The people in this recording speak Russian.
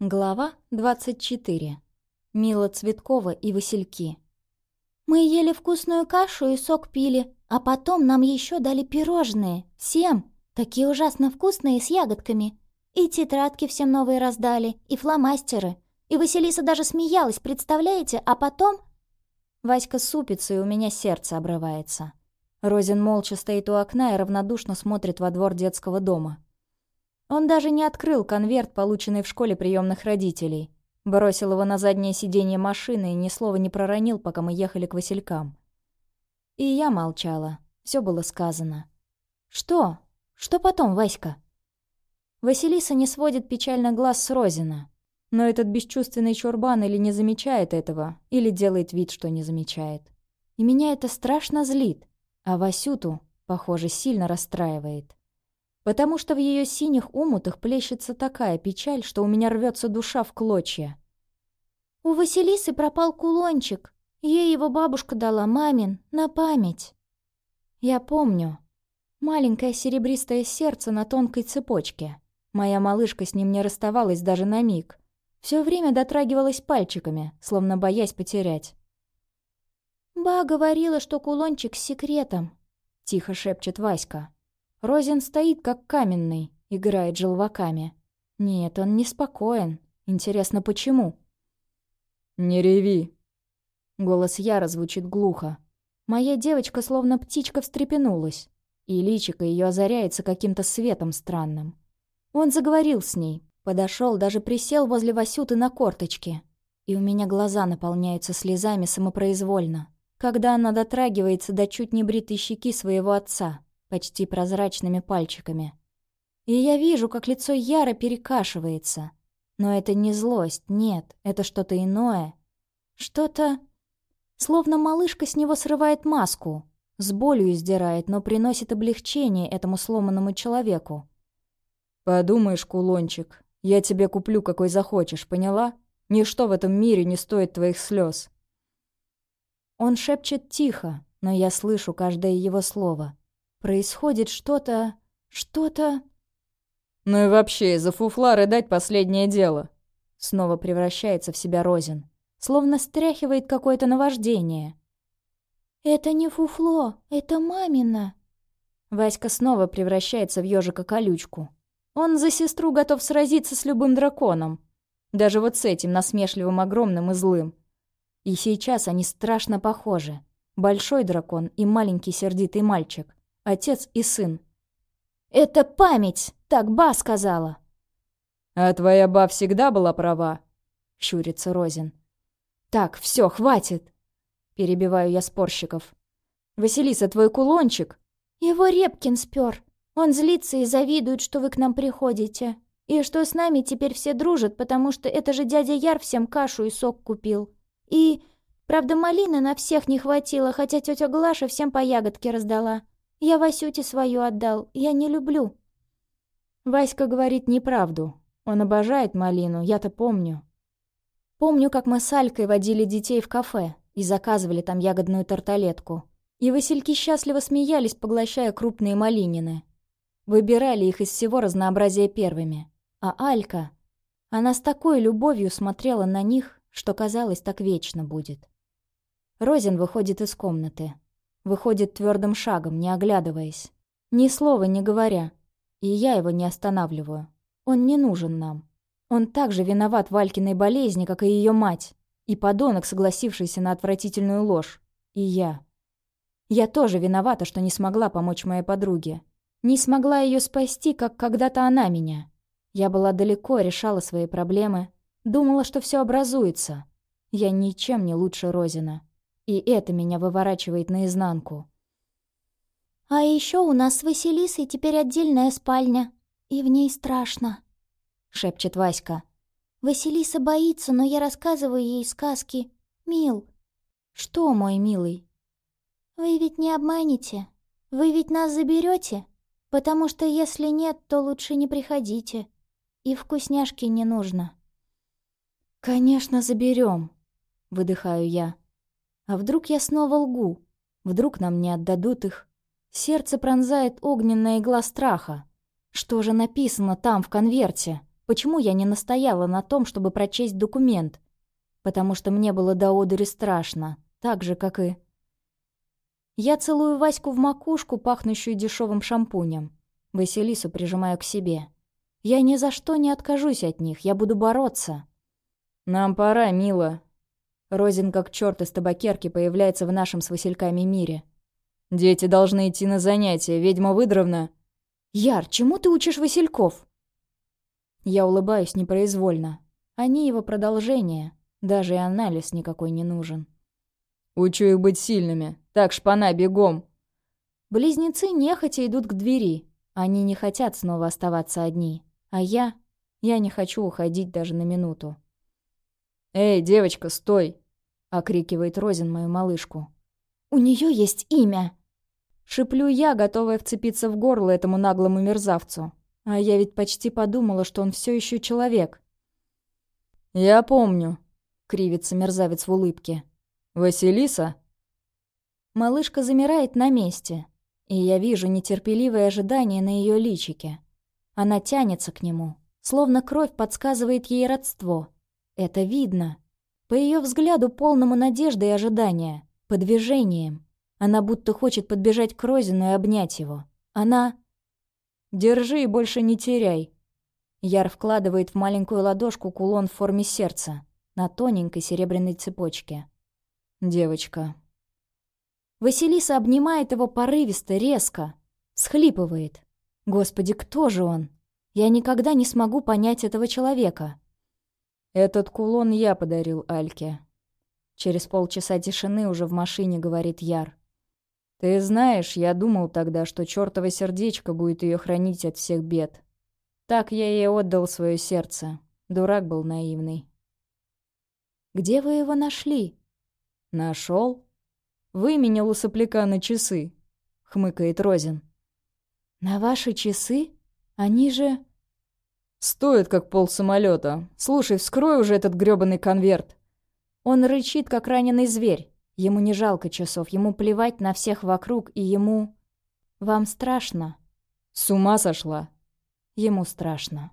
Глава 24. Мила Цветкова и Васильки. «Мы ели вкусную кашу и сок пили, а потом нам еще дали пирожные. Всем! Такие ужасно вкусные, с ягодками. И тетрадки всем новые раздали, и фломастеры. И Василиса даже смеялась, представляете? А потом...» Васька супится, и у меня сердце обрывается. Розин молча стоит у окна и равнодушно смотрит во двор детского дома. Он даже не открыл конверт, полученный в школе приемных родителей. Бросил его на заднее сиденье машины и ни слова не проронил, пока мы ехали к Василькам. И я молчала. Все было сказано. «Что? Что потом, Васька?» Василиса не сводит печально глаз с Розина. Но этот бесчувственный чурбан или не замечает этого, или делает вид, что не замечает. И меня это страшно злит, а Васюту, похоже, сильно расстраивает потому что в ее синих умутах плещется такая печаль, что у меня рвется душа в клочья. «У Василисы пропал кулончик. Ей его бабушка дала, мамин, на память». «Я помню. Маленькое серебристое сердце на тонкой цепочке. Моя малышка с ним не расставалась даже на миг. Все время дотрагивалась пальчиками, словно боясь потерять. «Ба говорила, что кулончик с секретом», — тихо шепчет Васька. Розин стоит как каменный, играет желваками. Нет, он неспокоен. Интересно, почему? «Не реви!» Голос Яра звучит глухо. Моя девочка словно птичка встрепенулась, и личико ее озаряется каким-то светом странным. Он заговорил с ней, подошел, даже присел возле Васюты на корточке. И у меня глаза наполняются слезами самопроизвольно, когда она дотрагивается до чуть не бритой щеки своего отца почти прозрачными пальчиками. И я вижу, как лицо Яра перекашивается. Но это не злость, нет, это что-то иное. Что-то... Словно малышка с него срывает маску, с болью издирает, но приносит облегчение этому сломанному человеку. «Подумаешь, кулончик, я тебе куплю, какой захочешь, поняла? Ничто в этом мире не стоит твоих слез. Он шепчет тихо, но я слышу каждое его слово. Происходит что-то... что-то... Ну и вообще, из-за фуфла рыдать последнее дело. Снова превращается в себя Розин. Словно стряхивает какое-то наваждение. «Это не фуфло, это мамина!» Васька снова превращается в ежика-колючку. Он за сестру готов сразиться с любым драконом. Даже вот с этим насмешливым, огромным и злым. И сейчас они страшно похожи. Большой дракон и маленький сердитый мальчик отец и сын. «Это память!» — так Ба сказала. «А твоя Ба всегда была права?» — щурится Розин. «Так, все, хватит!» — перебиваю я спорщиков. «Василиса, твой кулончик?» «Его Репкин спер. Он злится и завидует, что вы к нам приходите. И что с нами теперь все дружат, потому что это же дядя Яр всем кашу и сок купил. И, правда, малины на всех не хватило, хотя тетя Глаша всем по ягодке раздала. Я Васюте свою отдал, я не люблю». Васька говорит неправду. Он обожает малину, я-то помню. Помню, как мы с Алькой водили детей в кафе и заказывали там ягодную тарталетку. И Васильки счастливо смеялись, поглощая крупные малинины. Выбирали их из всего разнообразия первыми. А Алька... Она с такой любовью смотрела на них, что казалось, так вечно будет. Розин выходит из комнаты. Выходит твердым шагом, не оглядываясь. Ни слова не говоря. И я его не останавливаю. Он не нужен нам. Он также виноват в Валькиной болезни, как и ее мать. И подонок, согласившийся на отвратительную ложь. И я. Я тоже виновата, что не смогла помочь моей подруге. Не смогла ее спасти, как когда-то она меня. Я была далеко, решала свои проблемы. Думала, что все образуется. Я ничем не лучше Розина. И это меня выворачивает наизнанку. «А еще у нас с Василисой теперь отдельная спальня, и в ней страшно», — шепчет Васька. «Василиса боится, но я рассказываю ей сказки. Мил». «Что, мой милый?» «Вы ведь не обманете? Вы ведь нас заберете? Потому что если нет, то лучше не приходите. И вкусняшки не нужно». «Конечно, заберем», — выдыхаю я. А вдруг я снова лгу? Вдруг нам не отдадут их? Сердце пронзает огненная игла страха. Что же написано там, в конверте? Почему я не настояла на том, чтобы прочесть документ? Потому что мне было до одури страшно, так же, как и... Я целую Ваську в макушку, пахнущую дешевым шампунем. Василису прижимаю к себе. Я ни за что не откажусь от них, я буду бороться. «Нам пора, мила». Розин, как черт из табакерки, появляется в нашем с Васильками мире. «Дети должны идти на занятия, ведьма выдровна». «Яр, чему ты учишь Васильков?» Я улыбаюсь непроизвольно. Они его продолжение. Даже и анализ никакой не нужен. «Учу их быть сильными. Так, шпана, бегом!» Близнецы нехотя идут к двери. Они не хотят снова оставаться одни. А я... Я не хочу уходить даже на минуту. «Эй, девочка, стой!» — окрикивает Розин мою малышку. «У нее есть имя!» Шиплю я, готовая вцепиться в горло этому наглому мерзавцу. А я ведь почти подумала, что он все еще человек. «Я помню», — кривится мерзавец в улыбке. «Василиса?» Малышка замирает на месте, и я вижу нетерпеливое ожидание на ее личике. Она тянется к нему, словно кровь подсказывает ей родство. Это видно. По ее взгляду, полному надежды и ожидания, по движениям. Она будто хочет подбежать к Розину и обнять его. Она... Держи и больше не теряй». Яр вкладывает в маленькую ладошку кулон в форме сердца на тоненькой серебряной цепочке. «Девочка». Василиса обнимает его порывисто, резко. Схлипывает. «Господи, кто же он? Я никогда не смогу понять этого человека». «Этот кулон я подарил Альке». Через полчаса тишины уже в машине говорит Яр. Ты знаешь, я думал тогда, что чёртово сердечко будет её хранить от всех бед. Так я ей отдал своё сердце. Дурак был наивный. Где вы его нашли? Нашёл? Выменял у сопляка на часы, хмыкает Розин. На ваши часы? Они же... Стоит как пол самолета. Слушай, вскрой уже этот грёбаный конверт. Он рычит, как раненый зверь. Ему не жалко часов, ему плевать на всех вокруг, и ему... Вам страшно? С ума сошла? Ему страшно.